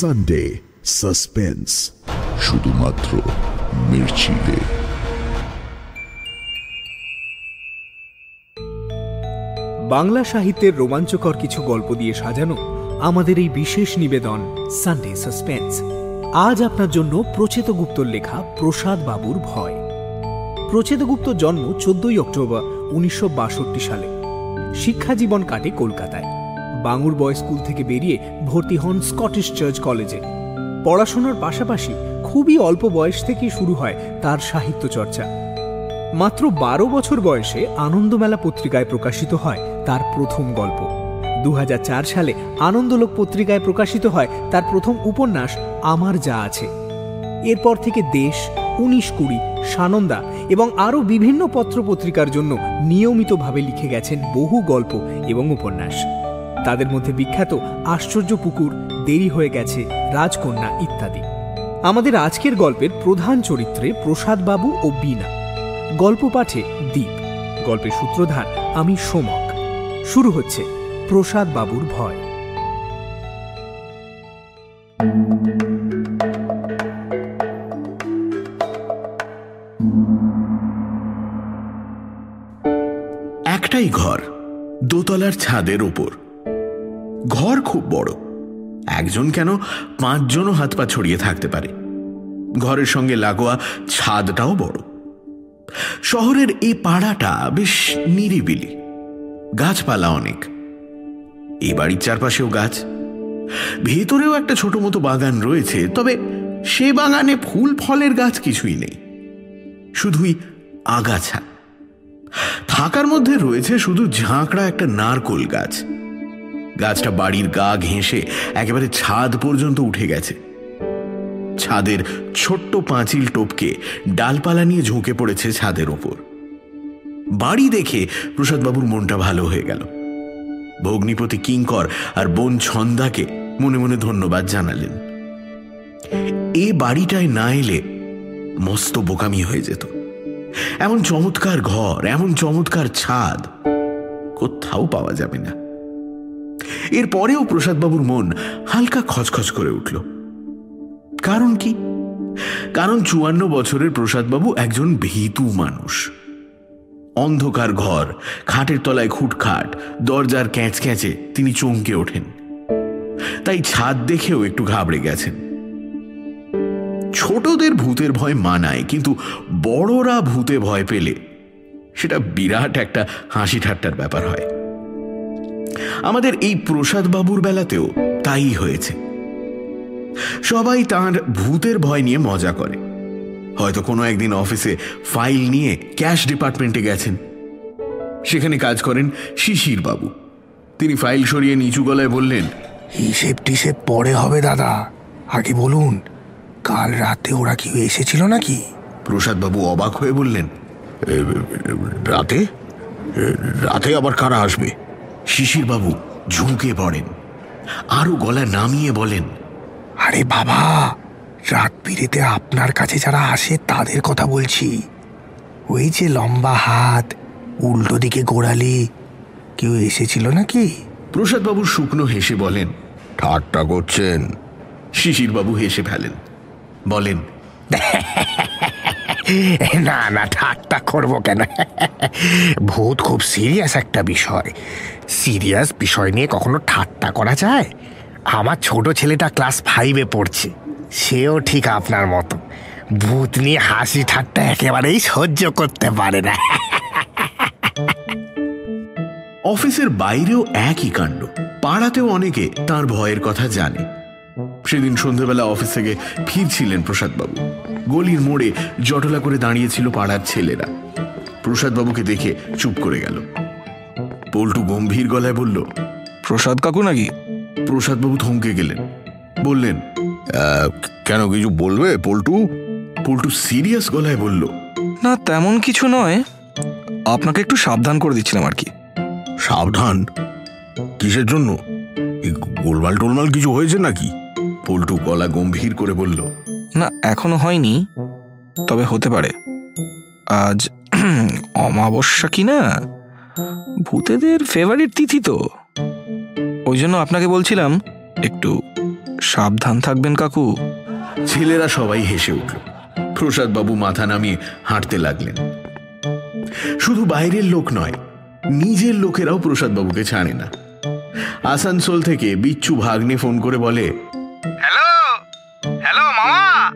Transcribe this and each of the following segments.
Sunday suspense শুধুমাত্র মির্চিতে বাংলা সাহিত্যের রোমাঞ্চকর কিছু গল্প দিয়ে সাজানো আমাদের এই বিশেষ নিবেদন সানডে সাসপেন্স আজ আপনার জন্য প্রচেতগুপ্তর লেখা প্রসাদ বাবুর ভয়। প্রচেতগুপ্ত জন্ম চোদ্দই অক্টোবর উনিশশো বাষট্টি সালে। শিক্ষা জীবন কাটে কলকাতায়। বাঙুর বয় স্কুল থেকে বেরিয়ে ভর্তি হন স্কটিশ চার্চ কলেজে পড়াশোনার পাশাপাশি খুবই অল্প বয়স থেকে শুরু হয় তার সাহিত্য চর্চা। মাত্র বারো বছর বয়সে আনন্দমেলা পত্রিকায় প্রকাশিত হয় তার প্রথম গল্প। দু হাজার চার সালে আনন্দলোক পত্রিকায় প্রকাশিত হয় তার প্রথম উপন্যাস আমার যা আছে। এরপর থেকে দেশ, উনিশ কুড়ি, সানন্দা এবং আরও বিভিন্ন পত্রপত্রিকার জন্য নিয়মিতভাবে লিখে গেছেন বহু গল্প এবং উপন্যাস। তাদের মধ্যে বিখ্যাত আশ্চর্য পুকুর, দেরি হয়ে গেছে, রাজকন্যা ইত্যাদি। আমাদের আজকের গল্পের প্রধান চরিত্রে প্রসাদবাবু ও বীণা। গল্প পাঠে দ্বীপ গল্পের সূত্রধার আমি সোমক। শুরু হচ্ছে প্রসাদ বাবুর ভয়। একটাই ঘর, দোতলার ছাদের ওপর ঘর খুব বড়। একজন কেন পাঁচজনও হাত পা ছড়িয়ে থাকতে পারে। ঘরের সঙ্গে লাগোয়া ছাদটাও বড়। শহরের এই পাড়াটা বেশ নিরিবিলি। গাছপালা অনেক। এই বাড়ির চারপাশেও গাছ। ভেতরেও একটা ছোট মতো বাগান রয়েছে, তবে সে বাগানে ফুল, ফলের গাছ কিছুই নেই। শুধুই আগাছা। থাকার মধ্যে রয়েছে শুধু ঝাঁকড়া একটা নারকোল গাছ। গাছটা বাড়ির গা ঘেঁষে একেবারে ছাদ পর্যন্ত উঠে গেছে। ছাদের ছোট্ট পাঁচিল টপকে ডালপালা নিয়ে ঝুঁকে পড়েছে ছাদের ওপর। বাড়ি দেখে প্রসাদবাবুর মনটা ভালো হয়ে গেল। ভগ্নিপতি কিঙ্কর আর বোন ছন্দাকে মনে মনে ধন্যবাদ জানালেন। এ বাড়িটায় না এলে মস্ত বোকামি হয়ে যেত। এমন চমৎকার ঘর, এমন চমৎকার ছাদ কোথাও পাওয়া যাবে না। এরপরেও প্রসাদবাবুর মন হালকা খচখচ করে উঠল। কারণ কি? কারণ চুয়ান্ন বছরের প্রসাদবাবু একজন ভীতু মানুষ। অন্ধকার ঘর, খাটের তলায় খুটখাট, দরজার ক্যাঁচ ক্যাঁচে তিনি চমকে ওঠেন। তাই ছাদ দেখেও একটু ঘাবড়ে গেছেন। ছোটদের ভূতের ভয় মানায়, কিন্তু বড়রা ভূতে ভয় পেলে সেটা বিরাট একটা হাসি ঠাট্টার ব্যাপার হয়। আমাদের এই প্রসাদ বাবুর বেলাতেও তাই হয়েছে। সবাই তার ভূতের ভয় নিয়ে মজা করে। হয়তো কোনো একদিন অফিসে ফাইল নিয়ে ক্যাশ ডিপার্টমেন্টে গেছেন। সেখানে কাজ করেন শিশির বাবু। তিনি ফাইল সরিয়ে নিচু গলায় বললেন হিসেব টিসেব পরে হবে দাদা। আগে বলুন কাল রাতে ওরা কি এসেছিল নাকি? প্রসাদবাবু অবাক হয়ে বললেন রাতে? রাতে আবার কারা আসবে? শিশির বাবু ঝুঁকে পড়েন। আরও গলা নামিয়ে বলেন আরে বাবা রাত বিরেতে আপনার কাছে যারা আসে তাদের কথা বলছি। ওই যে লম্বা হাত উল্টো দিকে গোড়ালি কেউ এসেছিল নাকি? প্রসাদবাবু শুকনো হেসে বলেন ঠাট্টা করছেন। শিশিরবাবু হেসে ফেলেন বলেন না না ঠাট্টা করব কেন? ভূত খুব সিরিয়াস একটা বিষয়। সিরিয়াস বিষয় নিয়ে কখনো ঠাট্টা করা যায়? আমার ছোট ছেলেটা ক্লাস ফাইভে পড়ছে। সেও ঠিক আপনার মতো। ভূত নিয়ে হাসি ঠাট্টা একেবারেই সহ্য করতে পারে না। অফিসের বাইরেও একই কাণ্ড। পাড়াতেও অনেকে তার ভয়ের কথা জানে। সেদিন সন্ধ্যেবেলা অফিস থেকে ফিরছিলেন প্রসাদবাবু। গলির মোড়ে জটলা করে দাঁড়িয়েছিল পাড়ার ছেলেরা। প্রসাদবাবুকে দেখে চুপ করে গেল। পল্টু গম্ভীর গলায় বলল প্রসাদ কাকু নাকি? প্রসাদবাবু থমকে গেলেন। বললেন কেন কিছু বলবে পল্টু? পল্টু সিরিয়াস গলায় বলল না তেমন কিছু নয়। আপনাকে একটু সাবধান করে দিচ্ছিলাম আর কি। সাবধান? কিসের জন্য? গোলমাল টোলমাল কিছু হয়েছে নাকি? পল্টু গলা গম্ভীর করে বলল না এখনও হয়নি তবে হতে পারে। আজ অমাবস্যা কি না? ভূতেদের ফেভারিট তিথি তো। ওই জন্য আপনাকে বলছিলাম একটু সাবধান থাকবেন কাকু। ছেলেরা সবাই হেসে উঠল। প্রসাদবাবু মাথা নামিয়ে হাঁটতে লাগলেন। শুধু বাইরের লোক নয় নিজের লোকেরাও প্রসাদবাবুকে ছাড়ে না। আসানসোল থেকে বিচ্ছু ভাগ্নে ফোন করে বলে হ্যালো? হ্যালো মামা?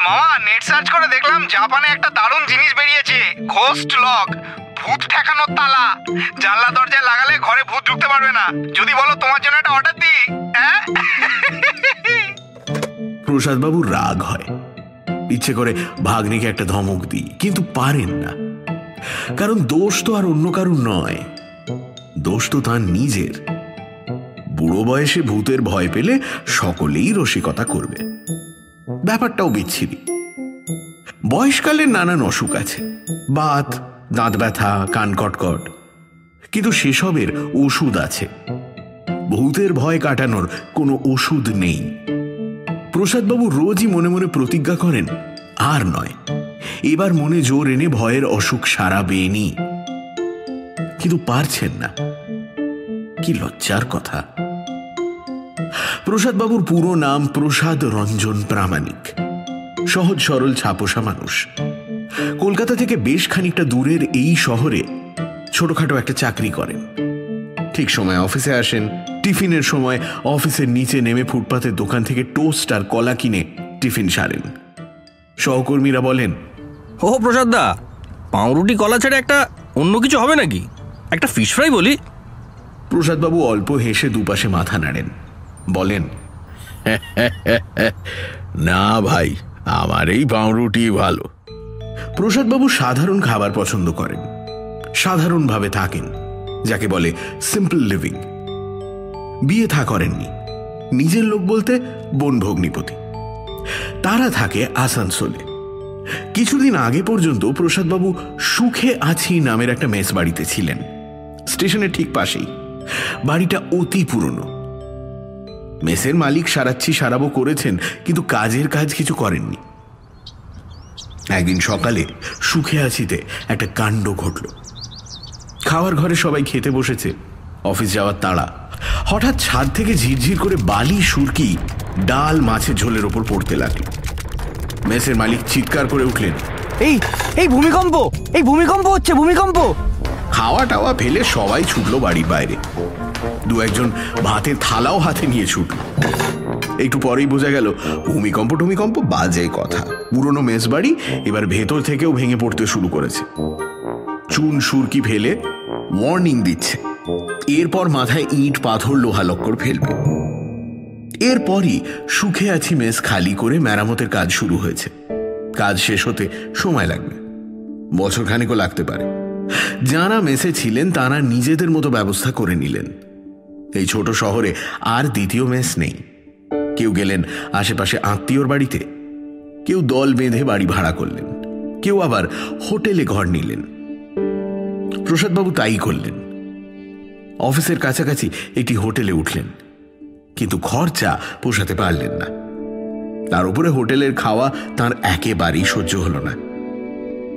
মামা নেট সার্চ করে দেখলাম জাপানে একটা দারুণ জিনিস বেরিয়েছে ঘোস্ট লক ভূত ঠেকানোর তালা। জানলা দরজায় লাগালে ঘরে ভূত ঢুকতে পারবে না। যদি বলো তোমার জন্য একটা অর্ডার দিই হ্যাঁ প্রসাদবাবু রাগ হয়। ইচ্ছে করে ভাগ্নিকে একটা ধমক দিই, কিন্তু পারেন না। কারণ দোষ তো আর অন্য কারুর নয়। দোষ তো তার নিজের। বুড়ো বয়সে ভূতের ভয় পেলে সকলেই রসিকতা করবে। ব্যাপারটাও বিচ্ছিরি। বয়সকালের নানান অসুখ আছে। বাত দাঁত ব্যথা, কান কটকট। কিন্তু সেসবের ওষুধ আছে। ভূতের ভয় কাটানোর কোনো ওষুধ নেই। প্রসাদবাবু রোজই মনে মনে প্রতিজ্ঞা করেন, আর নয়। এবার মনে জোর এনে ভয়ের অসুখ সারা সারাবেনি। কিন্তু পারছেন না। কি লজ্জার কথা। প্রসাদবাবুর পুরো নাম প্রসাদ রঞ্জন প্রামাণিক। সহজ সরল ছাপোষা মানুষ। কলকাতা থেকে বেশ খানিকটা দূরের এই শহরে ছোটখাটো একটা চাকরি করেন। ঠিক সময় অফিসে আসেন টিফিনের সময় অফিসের নিচে নেমে ফুটপাতের দোকান থেকে টোস্ট আর কলা কিনে টিফিন সারেন। সহকর্মীরা বলেন ও প্রসাদ দা পাউরুটি কলা ছেড়ে একটা অন্য কিছু হবে নাকি? একটা ফিশ ফ্রাই বলি? প্রসাদবাবু অল্প হেসে দুপাশে মাথা নাড়েন। বলেন না ভাই আমার এই পাউরুটি ভালো। প্রসাদবাবু সাধারণ খাবার পছন্দ করেন। সাধারণভাবে থাকেন, যাকে বলে সিম্পল লিভিং বিয়ে থা করেননি। নিজের লোক বলতে বোন ভগ্নিপতি। তারা থাকে আসানসোলে। কিছুদিন আগে পর্যন্ত প্রসাদবাবু সুখে আছি নামের একটা মেস বাড়িতে ছিলেন। স্টেশনের ঠিক পাশেই। বাড়িটা অতি পুরনো। মেসের মালিক সারাচ্ছি সারাবো করেছেন, কিন্তু কাজের কাজ কিছু করেননি। একদিন সকালে সুখে আছিতে একটা কাণ্ড ঘটল। খাওয়ার ঘরে সবাই খেতে বসেছে। অফিস যাওয়ার তাড়া। হঠাৎ ছাদ থেকে ঝিরঝির করে বালি সুরকি ডাল মাছের ঝোলের ওপর পড়তে লাগল। মেসের মালিক চিৎকার করে উঠলেন এই এই ভূমিকম্প! এই ভূমিকম্প হচ্ছে ভূমিকম্প! খাওয়া টাওয়া ফেলে সবাই ছুটলো বাড়ির বাইরে। দু একজন ভাতের থালাও হাতে নিয়ে ছুটল। একটু পরেই বোঝা গেল, ভূমিকম্প টুমিকম্প বাজে কথা। পুরনো মেস বাড়ি এবার ভেতর থেকেও ভেঙে পড়তে শুরু করেছে। চুন সুরকি ফেলে ওয়ার্নিং দিচ্ছে। এরপর মাথায় ইট, পাথর, লোহা ফেলবে। এরপরই সুখে আছি মেস খালি করে মেরামতের কাজ শুরু হয়েছে। কাজ শেষ হতে সময় লাগবে। বছর খানিকও লাগতে পারে। যারা মেসে ছিলেন, তারা নিজেদের মতো ব্যবস্থা করে নিলেন। এই ছোট শহরে আর দ্বিতীয় মেস নেই। কেউ গেলেন আশেপাশে আত্মীয়র বাড়িতে। কেউ দল বেঁধে বাড়ি ভাড়া করলেন। কেউ আবার হোটেলে ঘর নিলেন। প্রসাদবাবু তাই করলেন। অফিসের কাছাকাছি একটি হোটেলে উঠলেন। কিন্তু খরচা পোষাতে পারলেন না। তার উপরে হোটেলের খাওয়া তার একেবারেই সহ্য হল না।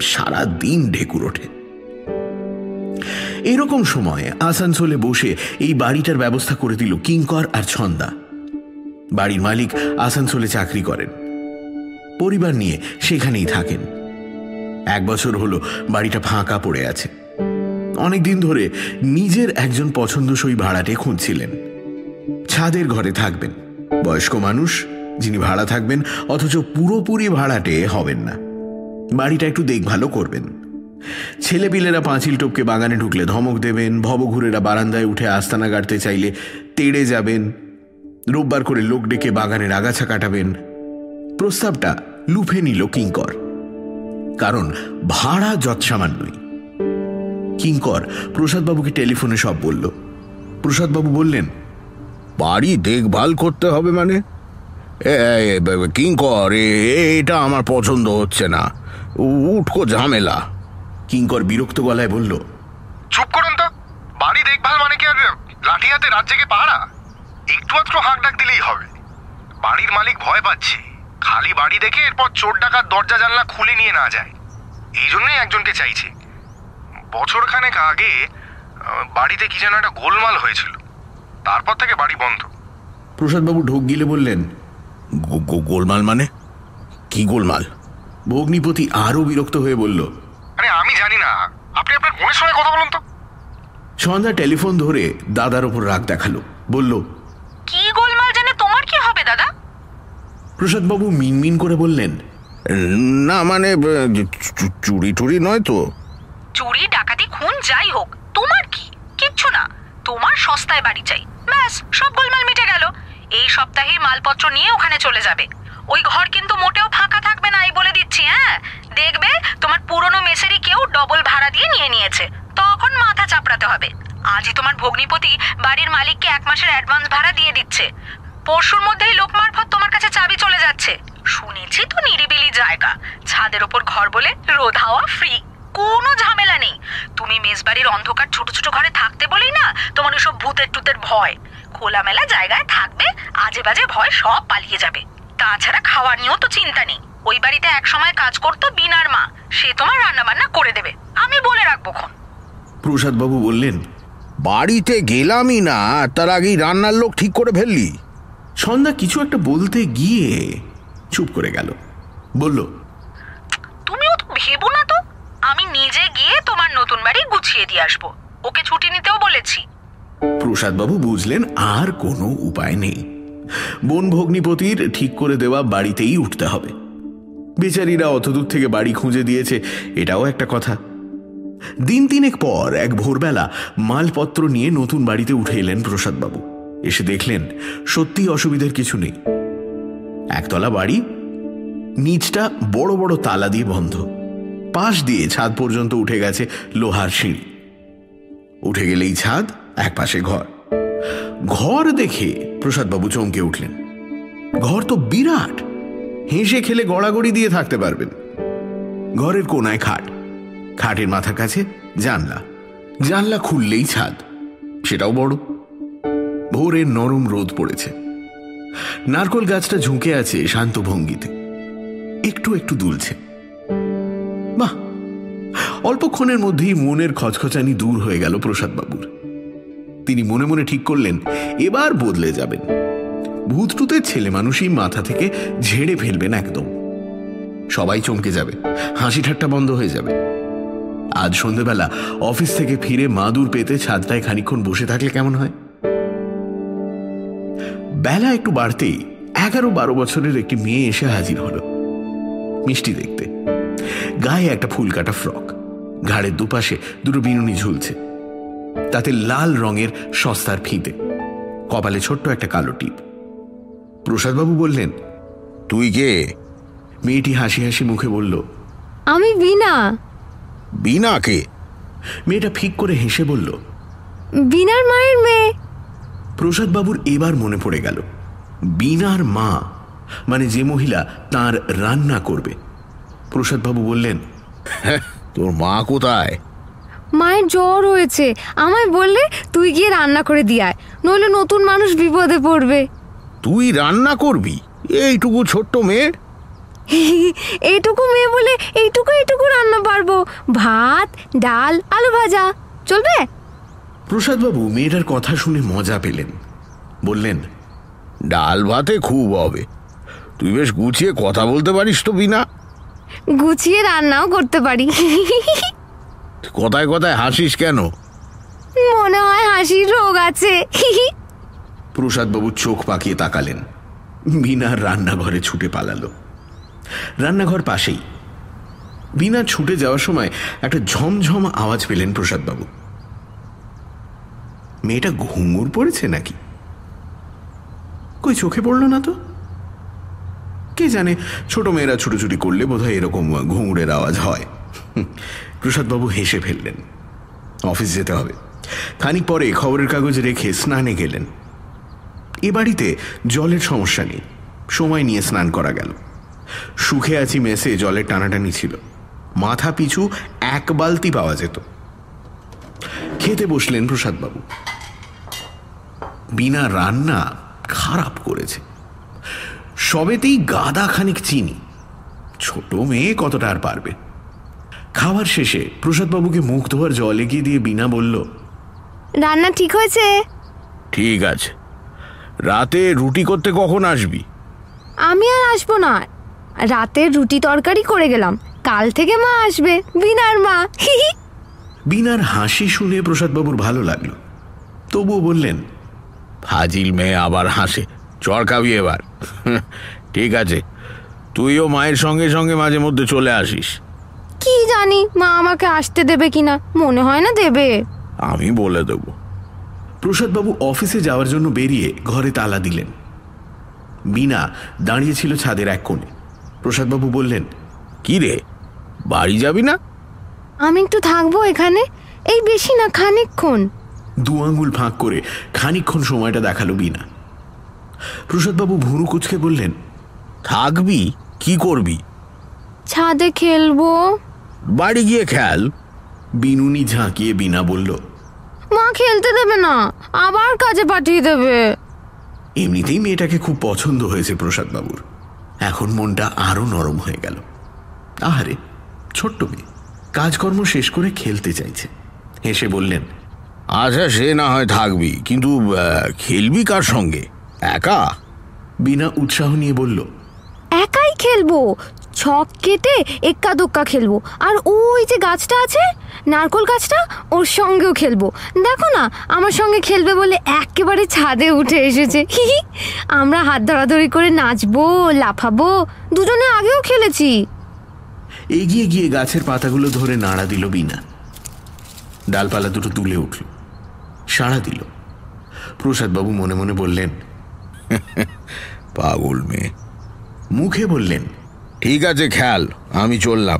সারা দিন ঢেকুর ওঠে। এরকম সময় আসানসোলে বসে এই বাড়িটার ব্যবস্থা করে দিল কিঙ্কর আর ছন্দা। বাড়ির মালিক আসানসোলে চাকরি করেন। পরিবার নিয়ে সেখানেই থাকেন। এক বছর হলো বাড়িটা ফাঁকা পড়ে আছে। অনেকদিন ধরে নিজের একজন পছন্দসই ভাড়াটে খুঁজছিলেন। ছাদের ঘরে থাকবেন। বয়স্ক মানুষ, যিনি ভাড়া থাকবেন, অথচ পুরোপুরি ভাড়াটে হবেন না। বাড়িটা একটু দেখভালও করবেন। ছেলেপিলেরা পাঁচিল টপকে বাগানে ঢুকলে ধমক দেবেন, ভবঘুরেরা বারান্দায় উঠে আস্তানা গাড়তে চাইলে তেড়ে যাবেন। রোববার করে লোক ডেকে বাগানের আগাছা কাটাবেন। প্রস্তাবটা লুফে নিল কিঙ্কর। কারণ ভাড়া যৎসামান্যই। কিঙ্কর প্রসাদবাবুকে টেলিফোনে সব বলল। প্রসাদবাবু বললেন বাড়ি দেখভাল করতে হবে মানে? কিঙ্কর এটা আমার পছন্দ হচ্ছে না। উঠকো ঝামেলা। কিঙ্কর বিরক্ত গলায় বলল চুপ করুন তো। বাড়ি দেখভাল মানে কি আর লাঠি হাতে রাত জেগে পাহারা? একটু মাত্র হাঁক ডাক দিলেই হবে। বাড়ির মালিক ভয় পাচ্ছে। খালি বাড়ি দেখে এরপর চোর ডাকাত দরজা জানলা খুলে নিয়ে না যায়। এই জন্যই একজনকে চাইছে। বছর খানেক আগে বাড়িতে কি যেন একটা গোলমাল হয়েছিল। তারপর থেকে বাড়ি বন্ধ। প্রসাদবাবু ঢোক গিলে বললেন গোলমাল মানে? কি গোলমাল? ভগ্নিপতি আরও বিরক্ত হয়ে বলল আরে আমি জানি না। আপনি আপনার বোনের সঙ্গে কথা বলুন তো। সন্ধ্যা টেলিফোন ধরে দাদার ওপর রাগ দেখাল। বলল কি গোলমাল জানে তোমার কি হবে দাদা প্রসাদবাবু মিনমিন করে বললেন না মানে চুরি টুরি নয় তো? চুরি ডাকাতি খুন যাই হোক তোমার কি? কিচ্ছু না তোমার সস্তায় বাড়ি চাই। ব্যাস সব গোলমাল মিটে গেল। এই সপ্তাহে মালপত্র নিয়ে ওখানে চলে যাবে। ওই ঘর কিন্তু মোটেও ফাঁকা থাকবে না এই বলে দিচ্ছি হ্যাঁ? দেখবে তোমার পুরনো মেসেরই কেউ ডবল ভাড়া দিয়ে নিয়ে নিয়েছে। তখন মাথা চাপড়াতে হবে। আজই তোমার ভগ্নিপতি বাড়ির মালিককে এক মাসের অ্যাডভান্স ভাড়া দিয়ে দিচ্ছে। পরশুর মধ্যেই লোক মারফত তোমার কাছে চাবি চলে যাচ্ছে। শুনেছি তো নিরিবিলি জায়গা। ছাদের ওপর ঘর বলে রোদ হাওয়া ফ্রি কোনো ঝামেলা নেই। তুমি মেজবাড়ির অন্ধকার ছোট ছোট ঘরে থাকতে বলেই না তোমার ওসব ভূতের টুতের ভয়। খোলামেলা জায়গায় থাকবে আজে বাজে ভয় সব পালিয়ে যাবে। তাছাড়া খাওয়া নিয়েও তো চিন্তা নেই। ওই বাড়িতে এক সময় কাজ করতো বিনার মা। সে তোমার রান্না বান্না করে দেবে। আমি বলে রাখব খন প্রসাদবাবু বললেন, বাড়িতে গেলামই না, তার আগেই রান্নার লোক ঠিক করে ফেললি। সন্ধ্যা কিছু একটা বলতে গিয়ে চুপ করে গেল। বলল তুমিও তো ভেবো না তো আমি নিজে গিয়ে তোমার নতুন বাড়ি গুছিয়ে দিয়ে আসব। ওকে ছুটি নিতেও বলেছি। প্রসাদবাবু বুঝলেন আর কোনো উপায় নেই। বন ভগ্নিপতির ঠিক করে দেওয়া বাড়িতেই উঠতে হবে। বেচারিরা অতদূর থেকে বাড়ি খুঁজে দিয়েছে এটাও একটা কথা। দিন তিনেক পর এক ভোরবেলা মালপত্র নিয়ে নতুন বাড়িতে উঠে এলেন প্রসাদবাবু। এসে দেখলেন সত্যি অসুবিধার কিছু নেই। একতলা বাড়ি, নিচটা বড় বড় তালা দিয়ে বন্ধ। পাশ দিয়ে ছাদ পর্যন্ত উঠে গেছে লোহার সিঁড়ি উঠে গেলেই ছাদ, এক পাশে ঘর। ঘর দেখে প্রসাদবাবু চমকে উঠলেন। ঘর তো বিরাট, হেসে খেলে গড়াগড়ি দিয়ে থাকতে পারবেন। ঘরের কোনায় খাট, খাটের মাথার কাছে জানলা। জানলা খুললেই ছাদ, সেটাও বড়। ভোরের নরম রোদ পড়েছে। নারকল গাছটা ঝুঁকে আছে শান্ত ভঙ্গিতে। একটু একটু দুলছে। বাহ! অল্পক্ষণের মধ্যেই মনের খচখচানি দূর হয়ে গেল প্রসাদবাবুর। তিনি মনে মনে ঠিক করলেন, এবার বদলে যাবেন। ভূতটুতের ছেলে মানুষই মাথা থেকে ঝেড়ে ফেলবেন একদম। সবাই চমকে যাবে, হাসি ঠাট্টা বন্ধ হয়ে যাবে। আজ সন্ধেবেলা অফিস থেকে ফিরে মাদুর পেতে ছাদটায় খানিক্ষণ বসে থাকলে কেমন হয়? বেলা একটু বাড়তেই এগারো বারো বছরের একটি মেয়ে এসে হাজির হলো। মিষ্টি দেখতে। গায়ে একটা ফুল কাটা ফ্রক। ঘাড়ের দুপাশে দুটো বিনুনি ঝুলছে। তাতে লাল রঙের সস্তার ফিতে। কপালে ছোট্ট একটা কালো টিপ। প্রসাদবাবু বললেন তুই কে? মেয়েটি হাসি হাসি মুখে বলল আমি বিনা। বিনা কে? মেয়েটা ফিক করে হেসে বলল বিনার মায়ের মেয়ে। প্রসাদবাবুর এবার মনে পড়ে গেল। বিনার মা মানে যে মহিলা তার রান্না করবে। প্রসাদবাবু বললেন তোর মা কোথায়? মায়ের জ্বর হয়েছে। আমায় বললে তুই গিয়ে রান্না করে দিয়ে আয় নইলে নতুন মানুষ বিপদে পড়বে। তুই রান্না করবি? এইটুকু ছোট্ট মেয়ে? এইটুকু মেয়ে বলে এইটুকু এইটুকু রান্না পারব। ভাত ডাল আলু ভাজা। চলবে? প্রসাদবাবু মেয়েটার কথা শুনে মজা পেলেন। বললেন ডাল ভাতে খুব হবে। তুই বেশ গুছিয়ে কথা বলতে পারিস তো বিনা। গুছিয়ে রান্নাও করতে পারি। কথায় কথায় হাসিস কেন? মনে হয় হাসির রোগ আছে। প্রসাদবাবু চোখ পাকিয়ে তাকালেন। বিনার রান্নাঘরে ছুটে পালালো। রান্নাঘর পাশেই। বিনা ছুটে যাওয়ার সময় একটা ঝমঝম আওয়াজ পেলেন প্রসাদবাবু। মেয়েটা ঘুঙুর পড়েছে নাকি? কই চোখে পড়ল না তো? কে জানে, ছোট মেয়েরা ছুটোছুটি করলে বোধহয় এরকম ঘুঙুরের আওয়াজ হয়। প্রসাদবাবু হেসে ফেললেন। অফিস যেতে হবে। খানিক পরে খবরের কাগজ রেখে স্নানে গেলেন। এ বাড়িতে জলের সমস্যা নেই। সময় নিয়ে স্নান করা গেল। সুখে আছি মেসে জলের টানাটানি ছিল। মাথা পিছু এক বালতি পাওয়া যেত। খেতে বসলেন প্রসাদবাবু। বিনা রান্না খারাপ করেছে। সবেতেই গাদা খানিক চিনি। ছোট মেয়ে কতটা আর পারবে? খাওয়ার শেষে প্রসাদবাবুকে মুখ ধোয়ার জল এগিয়ে দিয়ে বিনা বলল রান্না ঠিক হয়েছে? ঠিক আছে। রাতে রুটি করতে কখন আসবি? আমি আর আসব না। রাতের রুটি তরকারি করে গেলাম। কাল থেকে মা আসবে বিনার মা। বিনার হাসি শুনে প্রসাদবাবুর ভালো লাগল। তবুও বললেন ফাজিল মেয়ে আবার হাসে। চর খাবি এবার। ঠিক আছে তুইও মায়ের সঙ্গে সঙ্গে মাঝে মধ্যে চলে আসিস। কি জানি মা আমাকে আসতে দেবে কিনা মনে হয় না দেবে। আমি বলে দেবো। প্রসাদবাবু অফিসে যাওয়ার জন্য বেরিয়ে ঘরে তালা দিলেন। বিনা দাঁড়িয়েছিল ছাদের এক কোণে। প্রসাদবাবু বললেন কি রে বাড়ি যাবি না? আমি একটু থাকব এখানে? এই বেশি না খানিকক্ষণ। দু আঙুল ফাঁক করে খানিকক্ষণ সময়টা দেখাল বিনা প্রসাদবাবু ভুরু কুচকে বললেন থাকবি? কি করবি? ছাদে খেলব। বাড়ি গিয়ে খেল। বিনুনি ঝাঁকিয়ে বিনা বলল মা খেলতে দেবে না আবার কাজে পাঠিয়ে দেবে। এমনিতেই মেয়েটাকে খুব পছন্দ হয়েছে প্রসাদবাবুর। এখন মনটা আরও নরম হয়ে গেল। আহারে ছোট্ট মেয়ে কাজকর্ম শেষ করে খেলতে চাইছে। হেসে বললেন আচ্ছা সে না হয় থাকবি। কিন্তু খেলবি কার সঙ্গে? একা? বিনা উৎসাহ নিয়ে বলল একাই খেলব। ছক কেটে এক্কা দোক্কা খেলব। আর ওই যে গাছটা আছে নারকোল গাছটা ওর সঙ্গেও খেলব। দেখো না আমার সঙ্গে খেলবে বলে একেবারে ছাদে উঠে এসেছে। আমরা হাত ধরাধরি করে নাচবো লাফাবো দুজনে আগেও খেলেছি। এগিয়ে গিয়ে গাছের পাতাগুলো ধরে নাড়া দিল বিনা। ডালপালা দুটো তুলে উঠল। সাড়া দিল। প্রসাদবাবু মনে মনে বললেন পাগল মেয়ে। মুখে বললেন ঠিক আছে খেয়াল আমি চললাম।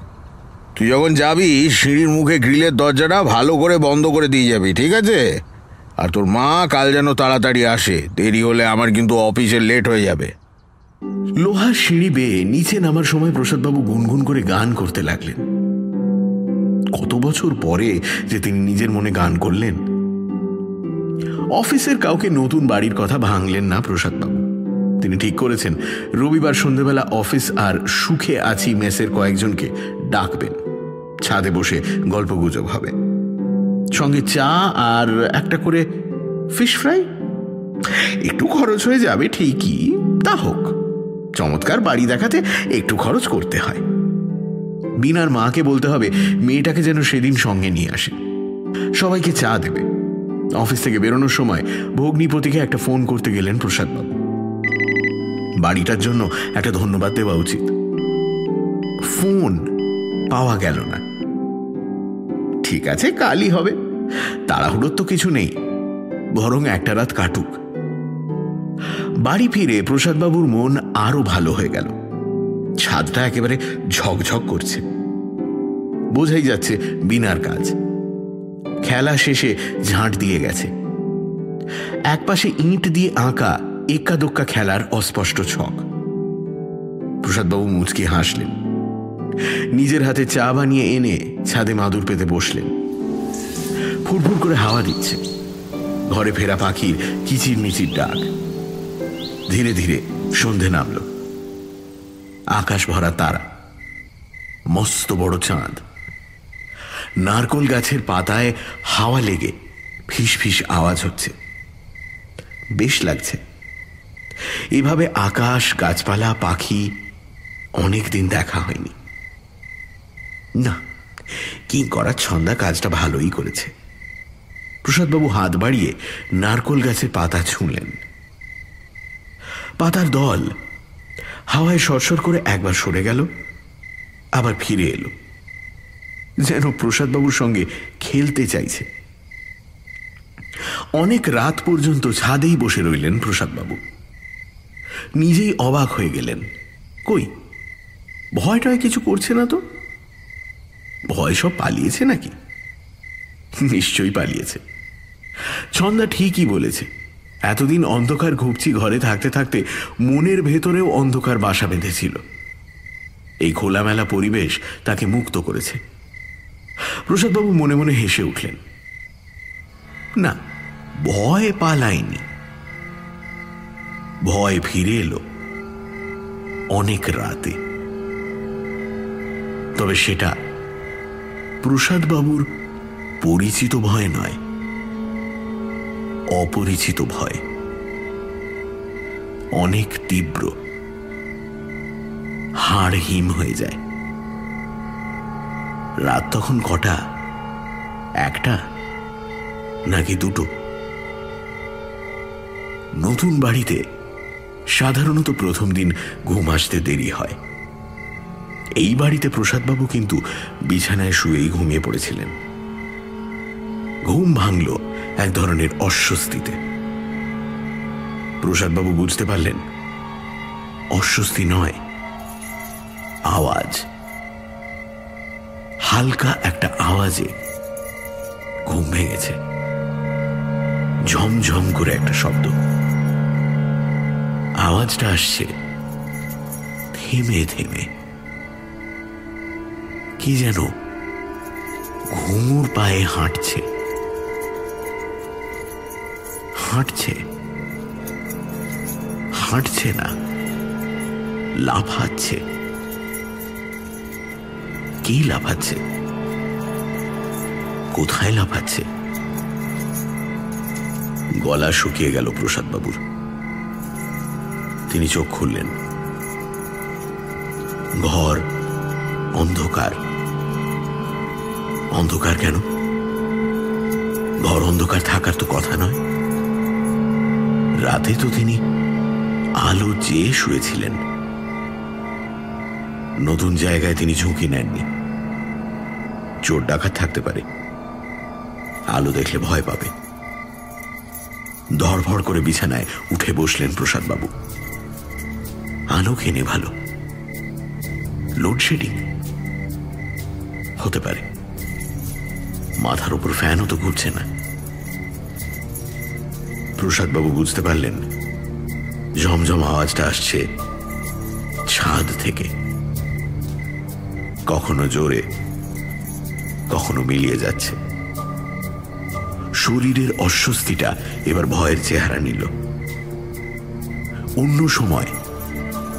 তুই যখন যাবি সিঁড়ির মুখে গ্রিলের দরজাটা ভালো করে বন্ধ করে দিয়ে যাবি ঠিক আছে? আর তোর মা কাল যেন তাড়াতাড়ি আসে দেরি হলে আমার কিন্তু অফিসে লেট হয়ে যাবে। লোহার সিঁড়ি বেয়ে নিচে নামার সময় প্রসাদবাবু গুনগুন করে গান করতে লাগলেন। কত বছর পরে যে তিনি নিজের মনে গান করলেন অফিসের কাউকে নতুন বাড়ির কথা ভাঙলেন না প্রসাদবাবু। তিনি ঠিক করেছেন, রবিবার সন্ধেবেলা অফিস আর সুখে আছি মেসের কয়েকজনকে ডাকবেন। ছাদে বসে গল্পগুজব হবে। সঙ্গে চা আর একটা করে ফিশ ফ্রাই? একটু খরচ হয়ে যাবে, ঠিকই। তা হোক, চমৎকার বাড়ি দেখাতে একটু খরচ করতে হয়। বিনার মাকে বলতে হবে, মেয়েটাকে যেন সেদিন সঙ্গে নিয়ে আসে। সবাইকে চা দেবে। অফিস থেকে বেরোনোর সময় ভগ্নিপতিকে একটা ফোন করতে গেলেন প্রসাদবাবু। বাড়িটার জন্য একটা ধন্যবাদ দেওয়া উচিত। ফোন পাওয়া গেল না। ঠিক আছে, কালই হবে। তাড়াহুড়োর তো কিছু নেই, বরং একটা রাত কাটুক। বাড়ি ফিরে প্রসাদবাবুর মন আরও ভালো হয়ে গেল। ছাদটা একেবারে ঝকঝক করছে। বোঝাই যাচ্ছে বিনার কাজ। খেলা শেষে ঝাঁট দিয়ে গেছে। একপাশে ইঁট দিয়ে আঁকা এক্কা দোক্কা খেলার অস্পষ্ট ছক। প্রসাদবাবু মুচকি হাসলেন। নিজের হাতে চা বানিয়ে এনে ছাদে মাদুর পেতে বসলেন। ফুরফুর করে হাওয়া দিচ্ছে। ঘরে ফেরা পাখির কিচির মিচির ডাক। ধীরে ধীরে সন্ধে নামল। আকাশ ভরা তারা। মস্ত বড় চাঁদ। নারকোল গাছের পাতায় হাওয়া লেগে ফিস ফিস আওয়াজ হচ্ছে। বেশ লাগছে। এভাবে আকাশ, গাছপালা, পাখি অনেক দিন দেখা হয়নি। না, কি করার ছন্দা কাজটা ভালোই করেছে। প্রসাদবাবু হাত বাড়িয়ে নারকোল গাছের পাতা ছুঁলেন। পাতার দল হাওয়ায় সরসর করে একবার সরে গেল, আবার ফিরে এলো। যেন প্রসাদবাবুর সঙ্গে খেলতে চাইছে। অনেক রাত পর্যন্ত ছাদেই বসে রইলেন প্রসাদবাবু। নিজেই অবাক হয়ে গেলেন। কই, ভয়টয় কিছু করছে না তো? ভয় সব পালিয়েছে নাকি? নিশ্চয়ই পালিয়েছে। ছন্দা ঠিকই বলেছে, এতদিন অন্ধকার ঘুপচি ঘরে থাকতে থাকতে মনের ভেতরেও অন্ধকার বাসা বেঁধেছিল। এই খোলামেলা পরিবেশ তাকে মুক্ত করেছে। প্রসাদবাবু মনে মনে হেসে উঠলেন। না, ভয় পালায়নি ভয় ফিরে এলো অনেক রাতে। তবে সেটা প্রসাদবাবুর পরিচিত ভয় নয়, অপরিচিত ভয়। অনেক তীব্র হাড় হিম হয়ে যায়। রাত তখন কটা? একটা? নাকি দুটো? নতুন বাড়িতে সাধারণত প্রথম দিন ঘুম আসতে দেরি হয়। এই বাড়িতে প্রসাদবাবু কিন্তু বিছানায় শুয়েই ঘুমিয়ে পড়েছিলেন। ঘুম ভাঙল এক ধরনের অস্বস্তিতে। প্রসাদবাবু বুঝতে পারলেন, অস্বস্তি নয়, আওয়াজ। হালকা একটা আওয়াজে ঘুম ভেঙেছে। ঝমঝম করে একটা শব্দ। আওয়াজটা আসছে থেমে থেমে। কি যেন ঘুঙুর পায়ে হাঁটছে। হাঁটছে। হাঁটছে না, লাফাচ্ছে। কি লাফাচ্ছে কোথায় লাফাচ্ছে গলা শুকিয়ে গেল প্রসাদবাবুর। তিনি চোখ খুললেন। ঘর অন্ধকার। অন্ধকার কেন? ঘর অন্ধকার থাকার তো কথা নয়। রাতে তো তিনি আলো চেয়ে শুয়েছিলেন। নতুন জায়গায় তিনি ঝুঁকি নেননি। চোর ডাকাত থাকতে পারে। আলো দেখলে ভয় পাবে। ধরভর করে বিছানায় উঠে বসলেন প্রসাদবাবু। আলো খেনে ভালো। লোডশেডিং। হতে পারে। মাথার উপর ফ্যানও তো ঘুরছে না। প্রসাদবাবু বুঝতে পারলেন, ঝমঝম আওয়াজটা আসছে ছাদ থেকে। কখনো জোরে কখনো মিলিয়ে যাচ্ছে। শরীরের অস্বস্তিটা এবার ভয়ের চেহারা নিল। অন্য সময়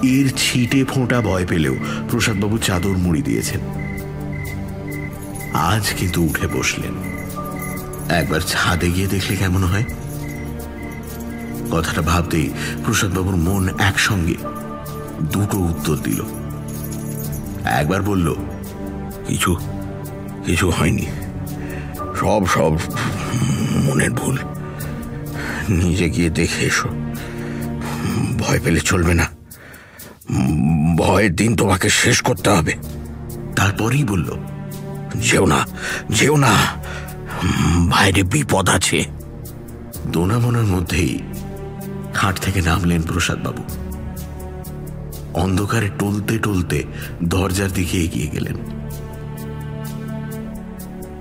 এর ছিটে ফোঁটা ভয় পেলেও প্রসাদবাবু চাদর মুড়ি দিয়েছেন। আজ কিন্তু উঠে বসলেন। একবার ছাদে গিয়ে দেখলে কেমন হয়? কথাটা ভাবতেই প্রসাদবাবুর মন একসঙ্গে দুটো উত্তর দিল। একবার বলল, কিছু কিছু হয়নি। সব সব মনের ভুল। নিজে গিয়ে দেখে এসো। ভয় পেলে চলবে না। ভয়ের দিন তোমাকে শেষ করতে হবে। তারপরেই বলল যেও না যেও না। বাইরে বিপদ আছে। দোনামনার মধ্যেই খাট থেকে নামলেন প্রসাদবাবু অন্ধকারে টলতে টলতে দরজার দিকে এগিয়ে গেলেন।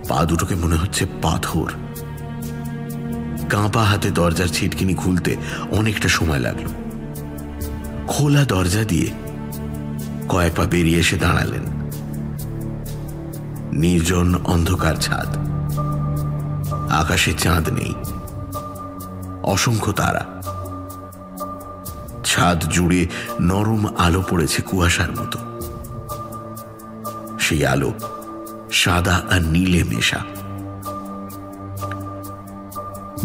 পা দুটোকে মনে হচ্ছে পাথর। কাঁপা হাতে দরজার ছিটকিনি খুলতে অনেকটা সময় লাগল। খোলা দরজা দিয়ে কয়েক পা বেরিয়ে এসে দাঁড়ালেন। নির্জন অন্ধকার ছাদ। আকাশে চাঁদ নেই। অসংখ্য তারা। ছাদ জুড়ে নরম আলো পড়েছে কুয়াশার মতো। সেই আলো সাদা আর নীলে মেশা।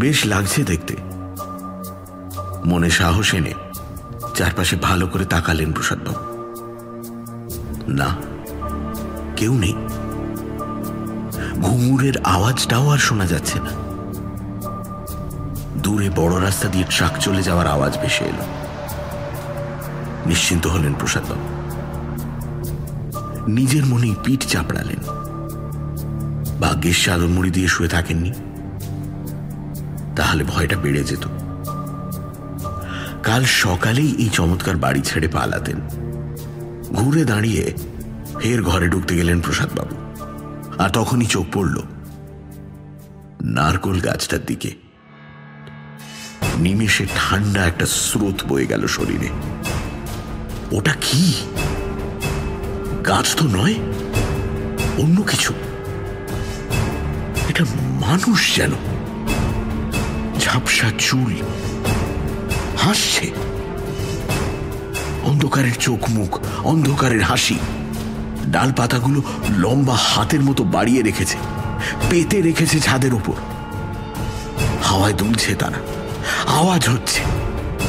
বেশ লাগছে দেখতে। মনে সাহস এনে চারপাশে ভালো করে তাকালেন প্রসাদবাবু। না, কেউ নেই। ঘুঙুরের আওয়াজটাও আর শোনা যাচ্ছে না। দূরে বড় রাস্তা দিয়ে ট্রাক চলে যাওয়ার আওয়াজ ভেসে এলো। নিশ্চিন্ত হলেন প্রসাদবাবু। নিজের মনেই পিঠ চাপড়ালেন। ভাগ্যের চাদর মুড়ি দিয়ে শুয়ে থাকেননি? তাহলে ভয়টা বেড়ে যেত। কাল সকালেই এই চমৎকার বাড়ি ছেড়ে পালাতেন। ঘুরে দাঁড়িয়ে ফের ঘরে ঢুকতে গেলেন প্রসাদবাবু। আর তখনই চোখ পড়ল নারকোল গাছটার দিকে। নিমেষে ঠান্ডা একটা স্রোত বয়ে গেল শরীরে। ওটা কি? গাছ তো নয়, অন্য কিছু। এটা মানুষ যেন ঝাপসা চুল হাসছে। অন্ধকারের চোখ মুখ, অন্ধকারের হাসি ডাল পাতাগুলো লম্বা হাতের মতো বাড়িয়ে রেখেছে, পেতে রেখেছে ছাদের উপর হাওয়ায় দুলছে তারা, আওয়াজ হচ্ছে,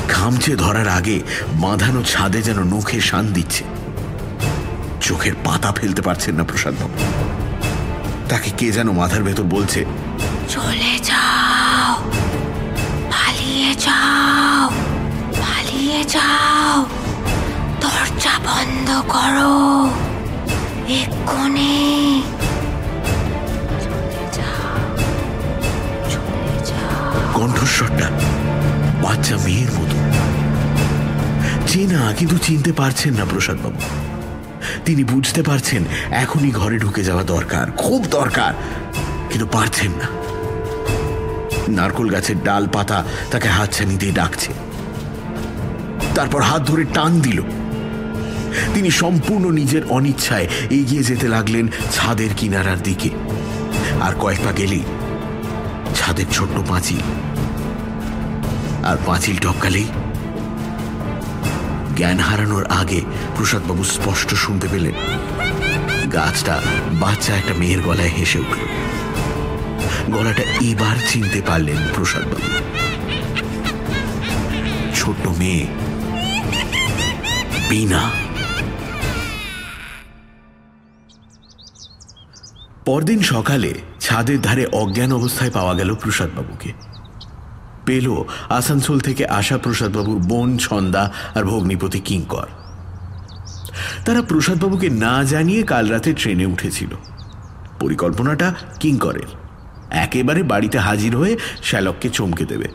ঘামছে ধরার আগে বাঁধানো ছাদে যেন নখে শান দিচ্ছে। চোখের পাতা ফেলতে পারছেন না প্রসাদবাবু তাকে কে যেন মাথার ভেতর বলছে? চলে যাও। পালিয়ে যাও। পালিয়ে যাও। দরজা বন্ধ করো। এক্ষুনি। কণ্ঠস্বরটা বাচ্চা মেয়ের মতো। চেনা কিন্তু চিনতে পারছেন না প্রসাদবাবু। তিনি বুঝতে পারছেন এখনই ঘরে ঢুকে যাওয়া দরকার, খুব দরকার। কিন্তু পারছেন না। নারকোল গাছের ডাল পাতা তাকে হাতছানি দিয়ে ডাকছে। তারপর হাত ধরে টান দিল। তিনি সম্পূর্ণ নিজের অনিচ্ছায় এগিয়ে যেতে লাগলেন ছাদের কিনারার দিকে। আর কয়েক পা গেলেই ছাদের ছোট্ট পাঁচিল। আর পাঁচিল টপকালেই জ্ঞান হারানোর আগে প্রসাদবাবু স্পষ্ট শুনতে পেলেন। গাছটা বাচ্চা একটা মেয়ের গলায় হেসে উঠল। গলাটা এবার চিনতে পারলেন প্রসাদবাবু। ছোট্ট মেয়ে। বিনা পরদিন সকালে ছাদের ধারে অজ্ঞান অবস্থায় পাওয়া গেল প্রসাদবাবুকে। পেল আসানসোল থেকে আসা প্রসাদবাবুর বোন ছন্দা আর ভগ্নিপতি কিঙ্কর। তারা প্রসাদবাবুকে না জানিয়ে কাল রাতে ট্রেনে উঠেছিল। পরিকল্পনাটা কিঙ্করের। একেবারে বাড়িতে হাজির হয়ে শ্যালককে চমকে দেবে।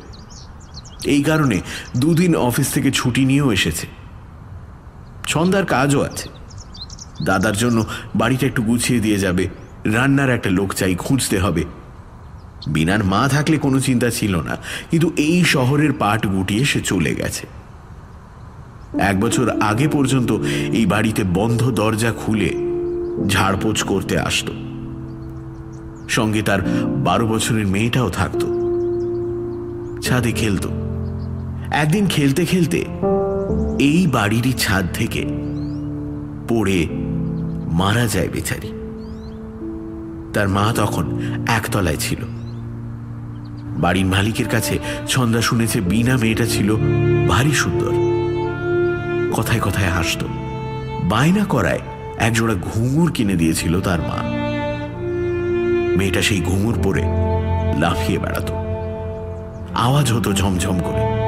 এই কারণে দুদিন অফিস থেকে ছুটি নিয়েও এসেছে। ছন্দার কাজও আছে। দাদার জন্য বাড়িটা একটু গুছিয়ে দিয়ে যাবে। রান্নার একটা লোক চাই খুঁজতে হবে। বিনার মা থাকলে কোনো চিন্তা ছিল না, কিন্তু এই শহরের পাট গুটিয়ে সে চলে গেছে। এক বছর আগে পর্যন্ত এই বাড়িতে বন্ধ দরজা খুলে ঝাড়পোছ করতে আসতো। সঙ্গে তার বারো বছরের মেয়েটাও থাকতো। ছাদে খেলতো। একদিন খেলতে খেলতে এই বাড়িরই ছাদ থেকে পড়ে মারা যায় বেচারি। তার মা তখন একতলায় ছিল। বাড়ির মালিকের কাছে ছন্দা শুনেছে বিনা মেয়েটা ছিল ভারী সুন্দর। কথায় কথায় হাসত। বায়না করায় একজোড়া ঘুঙুর কিনে দিয়েছিল তার মা। মেয়েটা সেই ঘুঙুর পরে লাফিয়ে বেড়াতো। আওয়াজ হতো ঝমঝম করে।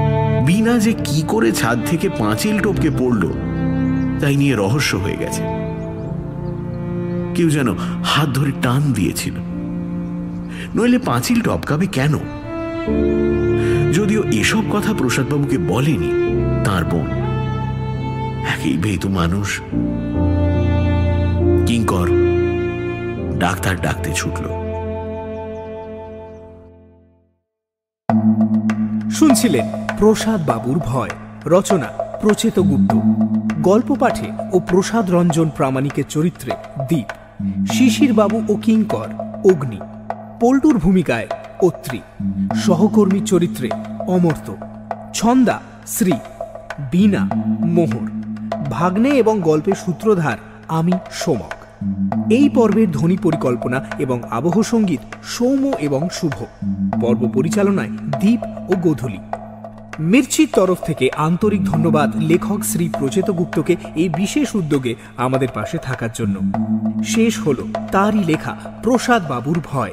বিনা যে কি করে ছাদ থেকে পাঁচিল টপকে পড়ল, তাই নিয়ে রহস্য হয়ে গেছে। কেউ যেন হাত ধরে টান দিয়েছিল। নইলে পাঁচিল টপকাবে কেন? যদিও এসব কথা প্রসাদবাবুকে বলেনি, তার বোন। একই ভেতু মানুষ। কিঙ্কর ডাক্তার ডাকতে ছুটল। শুনছিলেন প্রসাদ বাবুর ভয়, রচনা প্রচেত গুপ্ত। গল্প পাঠে ও প্রসাদ রঞ্জন প্রামাণিকের চরিত্রে দ্বীপ শিশির বাবু ও কিঙ্কর, অগ্নি। পল্টুর ভূমিকায় অত্রি সহকর্মী চরিত্রে অমর্ত ছন্দা, শ্রী। বীণা, মোহর। ভাগ্নে এবং গল্পের সূত্রধার আমি, সোমক। এই পর্বের ধ্বনি পরিকল্পনা এবং আবহ সংগীত সৌম্য এবং শুভ। পর্ব পরিচালনায় দীপ ও গোধূলি। মির্চির তরফ থেকে আন্তরিক ধন্যবাদ লেখক শ্রী প্রচেত গুপ্তকে এই বিশেষ উদ্যোগে আমাদের পাশে থাকার জন্য। শেষ হলো তারই লেখা প্রসাদ বাবুর ভয়।